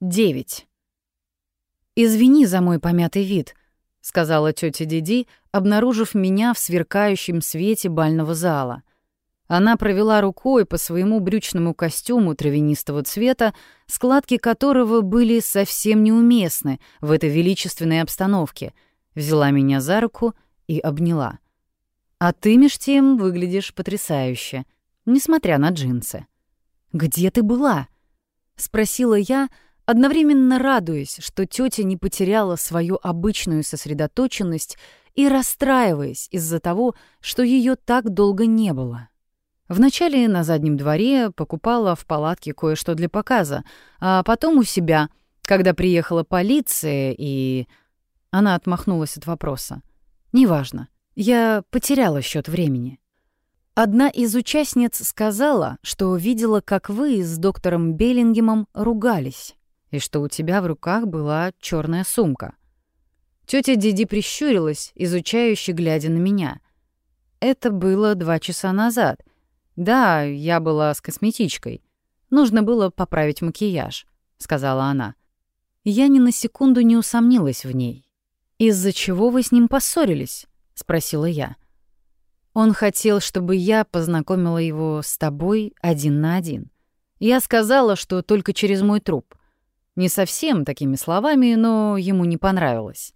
9. «Извини за мой помятый вид», — сказала тетя Диди, обнаружив меня в сверкающем свете бального зала. Она провела рукой по своему брючному костюму травянистого цвета, складки которого были совсем неуместны в этой величественной обстановке, взяла меня за руку и обняла. «А ты, меж тем, выглядишь потрясающе, несмотря на джинсы». «Где ты была?» — спросила я, — одновременно радуясь, что тетя не потеряла свою обычную сосредоточенность и расстраиваясь из-за того, что ее так долго не было. Вначале на заднем дворе покупала в палатке кое-что для показа, а потом у себя, когда приехала полиция и... Она отмахнулась от вопроса. «Неважно. Я потеряла счет времени». Одна из участниц сказала, что видела, как вы с доктором Беллингемом ругались и что у тебя в руках была черная сумка. Тетя Диди прищурилась, изучающе глядя на меня. Это было два часа назад. Да, я была с косметичкой. Нужно было поправить макияж, сказала она. Я ни на секунду не усомнилась в ней. Из-за чего вы с ним поссорились? спросила я. Он хотел, чтобы я познакомила его с тобой один на один. Я сказала, что только через мой труп. Не совсем такими словами, но ему не понравилось.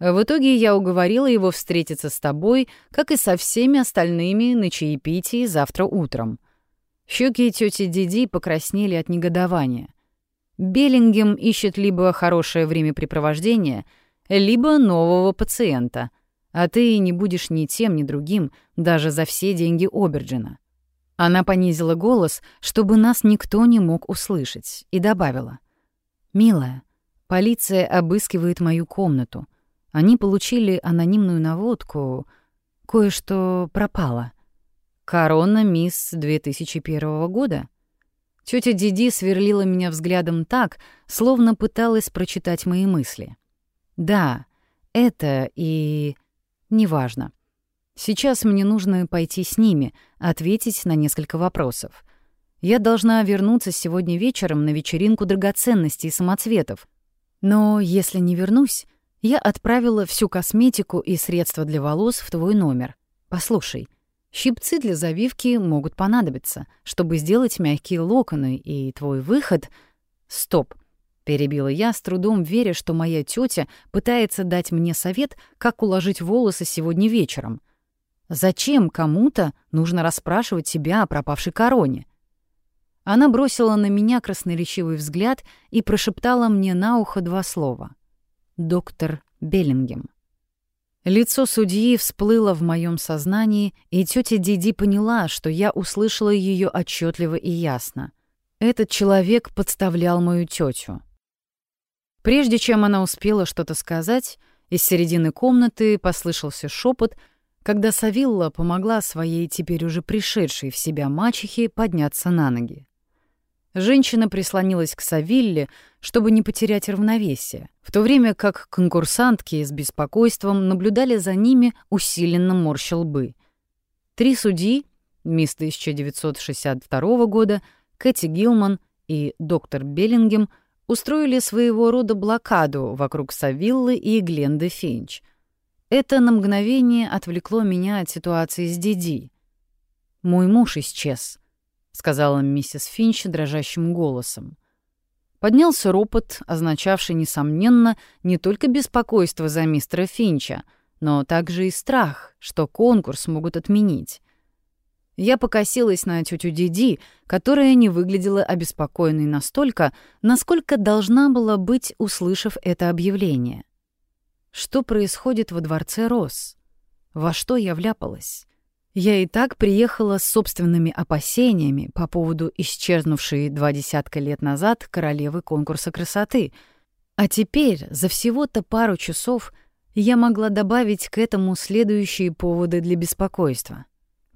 В итоге я уговорила его встретиться с тобой, как и со всеми остальными на чаепитии завтра утром. Щеки тети Диди покраснели от негодования. Беллингем ищет либо хорошее времяпрепровождение, либо нового пациента, а ты не будешь ни тем, ни другим, даже за все деньги Оберджина. Она понизила голос, чтобы нас никто не мог услышать, и добавила. «Милая, полиция обыскивает мою комнату. Они получили анонимную наводку. Кое-что пропало. Корона мисс 2001 года». Тётя Диди сверлила меня взглядом так, словно пыталась прочитать мои мысли. «Да, это и... неважно. Сейчас мне нужно пойти с ними, ответить на несколько вопросов. Я должна вернуться сегодня вечером на вечеринку драгоценностей и самоцветов. Но если не вернусь, я отправила всю косметику и средства для волос в твой номер. Послушай, щипцы для завивки могут понадобиться, чтобы сделать мягкие локоны, и твой выход... Стоп, перебила я, с трудом веря, что моя тетя пытается дать мне совет, как уложить волосы сегодня вечером. Зачем кому-то нужно расспрашивать тебя о пропавшей короне? Она бросила на меня красноречивый взгляд и прошептала мне на ухо два слова. «Доктор Беллингем». Лицо судьи всплыло в моем сознании, и тетя Диди поняла, что я услышала ее отчетливо и ясно. Этот человек подставлял мою тетю. Прежде чем она успела что-то сказать, из середины комнаты послышался шепот, когда Савилла помогла своей теперь уже пришедшей в себя мачехе подняться на ноги. Женщина прислонилась к Савилле, чтобы не потерять равновесие, в то время как конкурсантки с беспокойством наблюдали за ними, усиленно морща лбы. Три судьи, мисс 1962 года, Кэти Гилман и доктор Беллингем, устроили своего рода блокаду вокруг Савиллы и Гленды Финч. Это на мгновение отвлекло меня от ситуации с Диди. Мой муж исчез — сказала миссис Финч дрожащим голосом. Поднялся ропот, означавший, несомненно, не только беспокойство за мистера Финча, но также и страх, что конкурс могут отменить. Я покосилась на тетю Диди, которая не выглядела обеспокоенной настолько, насколько должна была быть, услышав это объявление. Что происходит во дворце Рос? Во что я вляпалась? Я и так приехала с собственными опасениями по поводу исчезнувшей два десятка лет назад королевы конкурса красоты. А теперь, за всего-то пару часов, я могла добавить к этому следующие поводы для беспокойства.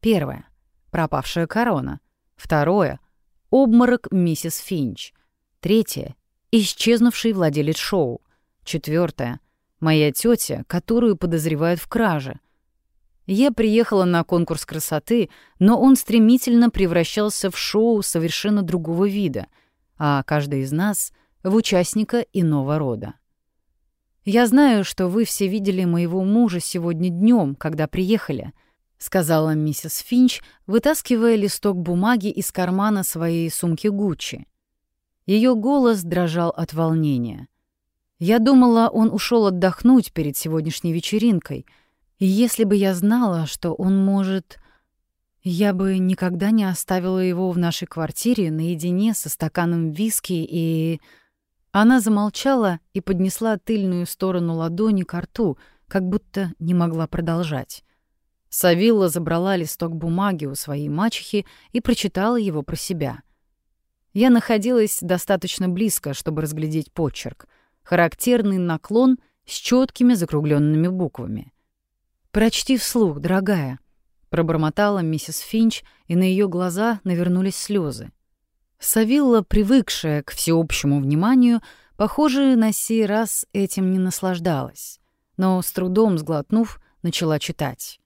Первое — пропавшая корона. Второе — обморок миссис Финч. Третье — исчезнувший владелец шоу. Четвертое — моя тетя, которую подозревают в краже — я приехала на конкурс красоты, но он стремительно превращался в шоу совершенно другого вида, а каждый из нас в участника иного рода. «Я знаю, что вы все видели моего мужа сегодня днем, когда приехали», — сказала миссис Финч, вытаскивая листок бумаги из кармана своей сумки Гуччи. Ее голос дрожал от волнения. Я думала, он ушел отдохнуть перед сегодняшней вечеринкой. Если бы я знала, что он может... Я бы никогда не оставила его в нашей квартире наедине со стаканом виски и... Она замолчала и поднесла тыльную сторону ладони к рту, как будто не могла продолжать. Савилла забрала листок бумаги у своей мачехи и прочитала его про себя. Я находилась достаточно близко, чтобы разглядеть почерк. Характерный наклон с четкими закругленными буквами. «Прочти вслух, дорогая», — пробормотала миссис Финч, и на ее глаза навернулись слезы. Савилла, привыкшая к всеобщему вниманию, похоже, на сей раз этим не наслаждалась, но с трудом сглотнув, начала читать.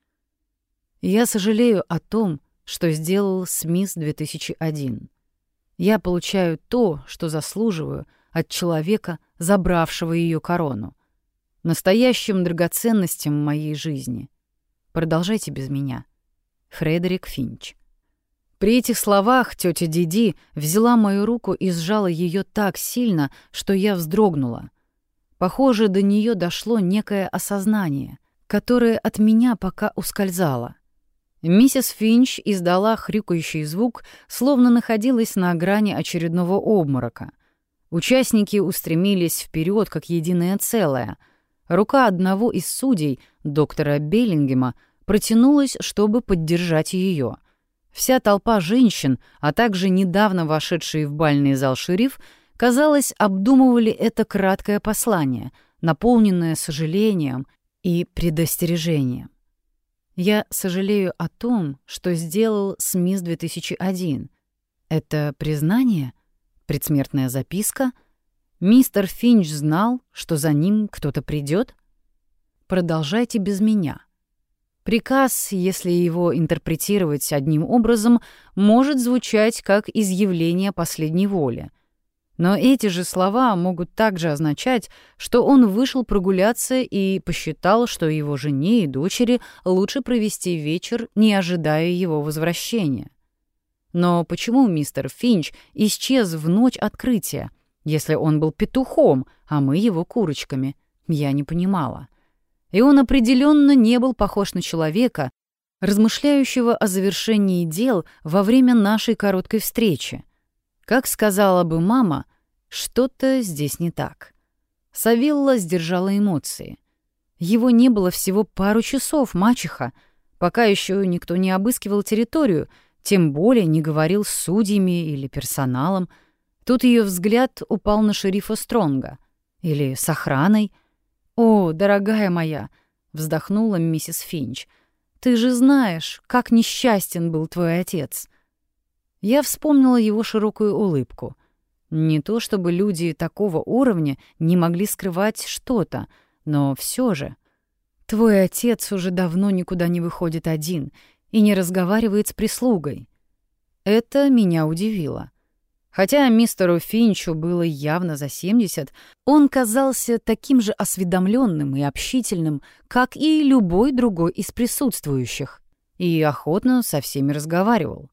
«Я сожалею о том, что сделал с мисс 2001. Я получаю то, что заслуживаю от человека, забравшего ее корону, настоящим драгоценностям моей жизни. Продолжайте без меня. Фредерик Финч». При этих словах тетя Диди взяла мою руку и сжала ее так сильно, что я вздрогнула. Похоже, до нее дошло некое осознание, которое от меня пока ускользало. Миссис Финч издала хрюкающий звук, словно находилась на грани очередного обморока. Участники устремились вперед как единое целое. Рука одного из судей, доктора Беллингема, протянулась, чтобы поддержать ее. Вся толпа женщин, а также недавно вошедшие в бальный зал шериф, казалось, обдумывали это краткое послание, наполненное сожалением и предостережением. Я сожалею о том, что сделал с мисс 2001. Это признание? Предсмертная записка? Мистер Финч знал, что за ним кто-то придет? Продолжайте без меня. Приказ, если его интерпретировать одним образом, может звучать как изъявление последней воли. Но эти же слова могут также означать, что он вышел прогуляться и посчитал, что его жене и дочери лучше провести вечер, не ожидая его возвращения. Но почему мистер Финч исчез в ночь открытия, если он был петухом, а мы его курочками? Я не понимала и он определенно не был похож на человека, размышляющего о завершении дел во время нашей короткой встречи. Как сказала бы мама, что-то здесь не так. Савилла сдержала эмоции. Его не было всего пару часов, мачеха, пока еще никто не обыскивал территорию, тем более не говорил с судьями или персоналом. Тут ее взгляд упал на шерифа Стронга. Или с охраной — «О, дорогая моя!» — вздохнула миссис Финч. «Ты же знаешь, как несчастен был твой отец!» Я вспомнила его широкую улыбку. Не то чтобы люди такого уровня не могли скрывать что-то, но все же. Твой отец уже давно никуда не выходит один и не разговаривает с прислугой. Это меня удивило. Хотя мистеру Финчу было явно за 70, он казался таким же осведомленным и общительным, как и любой другой из присутствующих, и охотно со всеми разговаривал.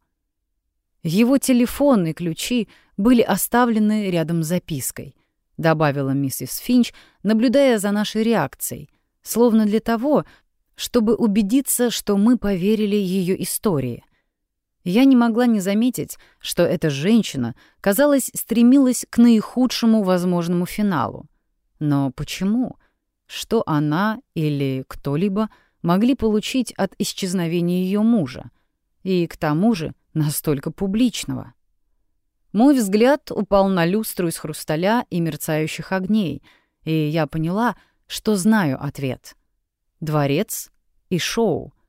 Его телефон и ключи были оставлены рядом с запиской, добавила миссис Финч, наблюдая за нашей реакцией, словно для того, чтобы убедиться, что мы поверили ее истории. Я не могла не заметить, что эта женщина, казалось, стремилась к наихудшему возможному финалу. Но почему? Что она или кто-либо могли получить от исчезновения ее мужа? И к тому же настолько публичного. Мой взгляд упал на люстру из хрусталя и мерцающих огней, и я поняла, что знаю ответ. Дворец и шоу —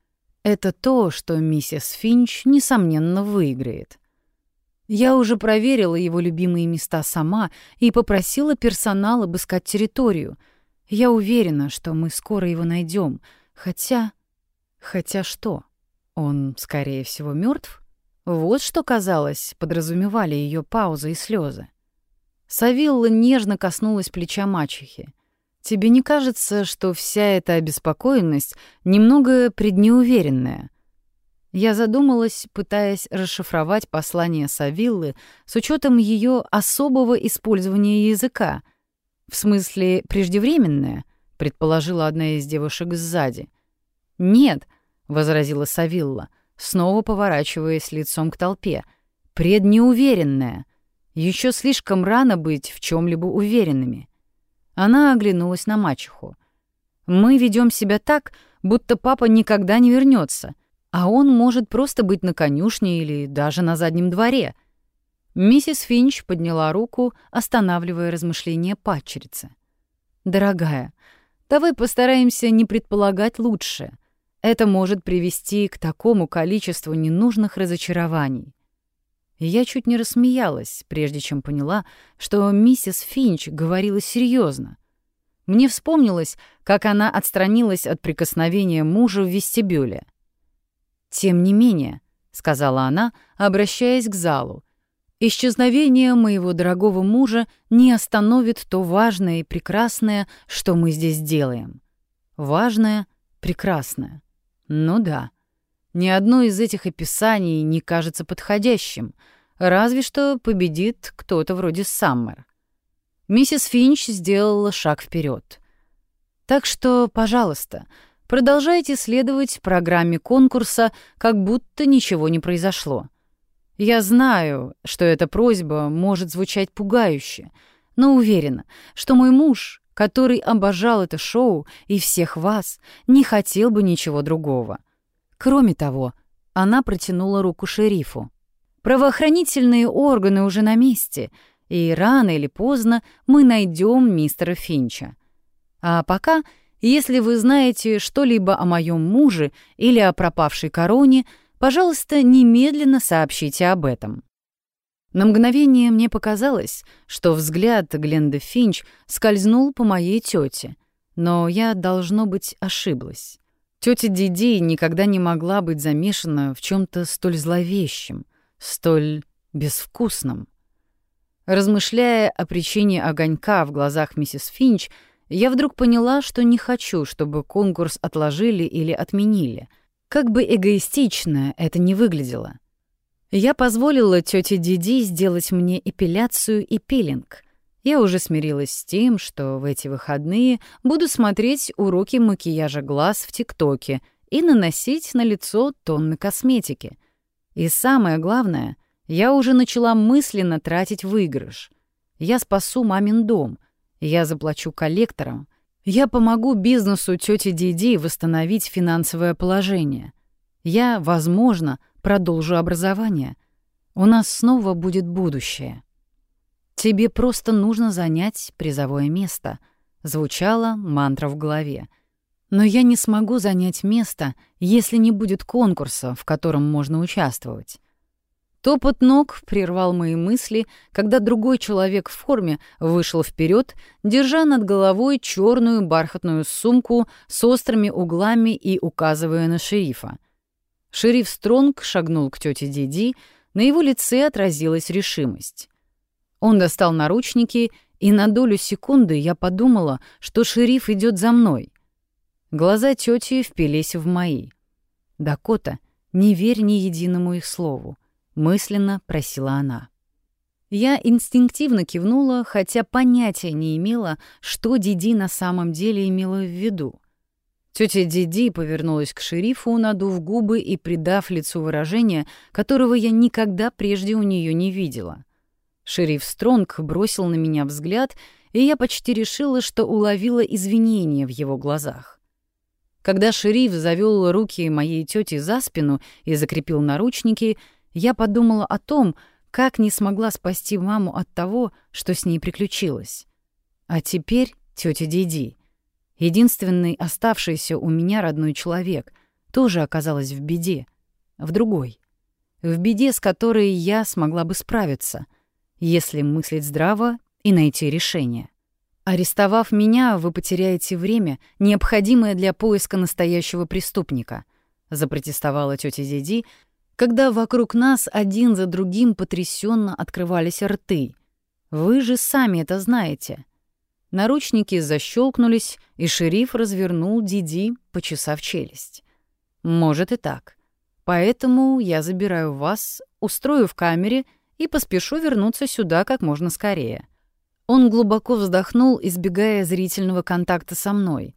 это то, что миссис Финч, несомненно, выиграет. Я уже проверила его любимые места сама и попросила персонал обыскать территорию. Я уверена, что мы скоро его найдем. Хотя... Хотя что? Он, скорее всего, мертв? Вот что, казалось, подразумевали ее паузы и слезы. Савилла нежно коснулась плеча мачехи. «Тебе не кажется, что вся эта обеспокоенность немного преднеуверенная?» Я задумалась, пытаясь расшифровать послание Савиллы с учетом ее особого использования языка. В смысле, преждевременное, предположила одна из девушек сзади. Нет, возразила Савилла, снова поворачиваясь лицом к толпе. Преднеуверенное. Еще слишком рано быть в чем либо уверенными. Она оглянулась на мачеху. Мы ведем себя так, будто папа никогда не вернется, а он может просто быть на конюшне или даже на заднем дворе. Миссис Финч подняла руку, останавливая размышления падчерицы. «Дорогая, давай постараемся не предполагать лучше. Это может привести к такому количеству ненужных разочарований я чуть не рассмеялась, прежде чем поняла, что миссис Финч говорила серьезно. Мне вспомнилось, как она отстранилась от прикосновения мужа в вестибюле. «Тем не менее», — сказала она, обращаясь к залу, «исчезновение моего дорогого мужа не остановит то важное и прекрасное, что мы здесь делаем. Важное, прекрасное. Ну да». Ни одно из этих описаний не кажется подходящим, разве что победит кто-то вроде Саммер. Миссис Финч сделала шаг вперед. Так что, пожалуйста, продолжайте следовать программе конкурса, как будто ничего не произошло. Я знаю, что эта просьба может звучать пугающе, но уверена, что мой муж, который обожал это шоу и всех вас, не хотел бы ничего другого — Кроме того, она протянула руку шерифу. Правоохранительные органы уже на месте, и рано или поздно мы найдем мистера Финча. А пока, если вы знаете что-либо о моем муже или о пропавшей короне, пожалуйста, немедленно сообщите об этом. На мгновение мне показалось, что взгляд Гленды Финч скользнул по моей тете, но я, должно быть, ошиблась. Тетя Диди никогда не могла быть замешана в чем то столь зловещем, столь безвкусном. Размышляя о причине огонька в глазах миссис Финч, я вдруг поняла, что не хочу, чтобы конкурс отложили или отменили. Как бы эгоистично это ни выглядело. Я позволила тете Диди сделать мне эпиляцию и пилинг — я уже смирилась с тем, что в эти выходные буду смотреть уроки макияжа глаз в ТикТоке и наносить на лицо тонны косметики. И самое главное, я уже начала мысленно тратить выигрыш. Я спасу мамин дом, я заплачу коллекторам, я помогу бизнесу тети Диди восстановить финансовое положение. Я, возможно, продолжу образование. У нас снова будет будущее. «Тебе просто нужно занять призовое место», — звучала мантра в голове. «Но я не смогу занять место, если не будет конкурса, в котором можно участвовать». Топот ног прервал мои мысли, когда другой человек в форме вышел вперед, держа над головой черную бархатную сумку с острыми углами и указывая на шерифа. Шериф Стронг шагнул к тете Диди, на его лице отразилась решимость. Он достал наручники, и на долю секунды я подумала, что шериф идет за мной. Глаза тети впились в мои. «Дакота, не верь ни единому их слову», — мысленно просила она. Я инстинктивно кивнула, хотя понятия не имела, что Диди на самом деле имела в виду. Тетя Диди повернулась к шерифу, надув губы и придав лицу выражение, которого я никогда прежде у нее не видела. Шериф Стронг бросил на меня взгляд, и я почти решила, что уловила извинения в его глазах. Когда шериф завёл руки моей тёти за спину и закрепил наручники, я подумала о том, как не смогла спасти маму от того, что с ней приключилось. А теперь тётя Диди, единственный оставшийся у меня родной человек, тоже оказалась в беде, в другой. В беде, с которой я смогла бы справиться — если мыслить здраво и найти решение. Арестовав меня, вы потеряете время, необходимое для поиска настоящего преступника, запротестовала тетя Диди, когда вокруг нас один за другим потрясенно открывались рты. Вы же сами это знаете. Наручники защелкнулись, и шериф развернул Диди, почесав челюсть. Может и так. Поэтому я забираю вас, устрою в камере и поспешу вернуться сюда как можно скорее. Он глубоко вздохнул, избегая зрительного контакта со мной.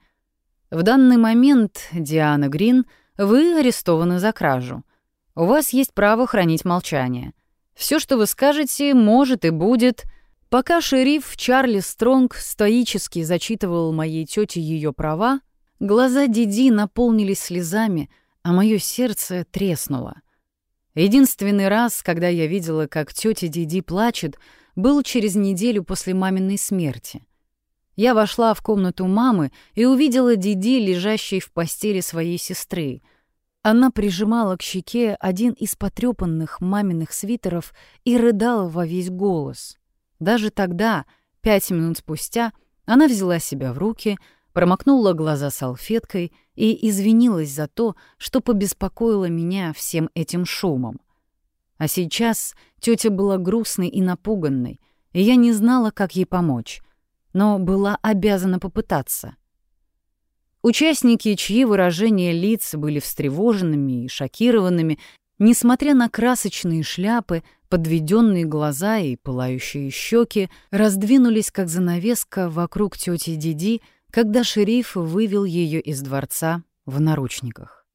В данный момент, Диана Грин, вы арестованы за кражу. У вас есть право хранить молчание. Все, что вы скажете, может и будет. Пока шериф Чарли Стронг стоически зачитывал моей тете ее права, глаза Диди наполнились слезами, а мое сердце треснуло. Единственный раз, когда я видела, как тетя Диди плачет, был через неделю после маминой смерти. Я вошла в комнату мамы и увидела Диди, лежащей в постели своей сестры. Она прижимала к щеке один из потрепанных маминых свитеров и рыдала во весь голос. Даже тогда, пять минут спустя, она взяла себя в руки, промокнула глаза салфеткой и извинилась за то, что побеспокоила меня всем этим шумом. А сейчас тетя была грустной и напуганной, и я не знала, как ей помочь, но была обязана попытаться. Участники, чьи выражения лиц были встревоженными и шокированными, несмотря на красочные шляпы, подведенные глаза и пылающие щеки, раздвинулись как занавеска вокруг тети Диди, когда шериф вывел ее из дворца в наручниках.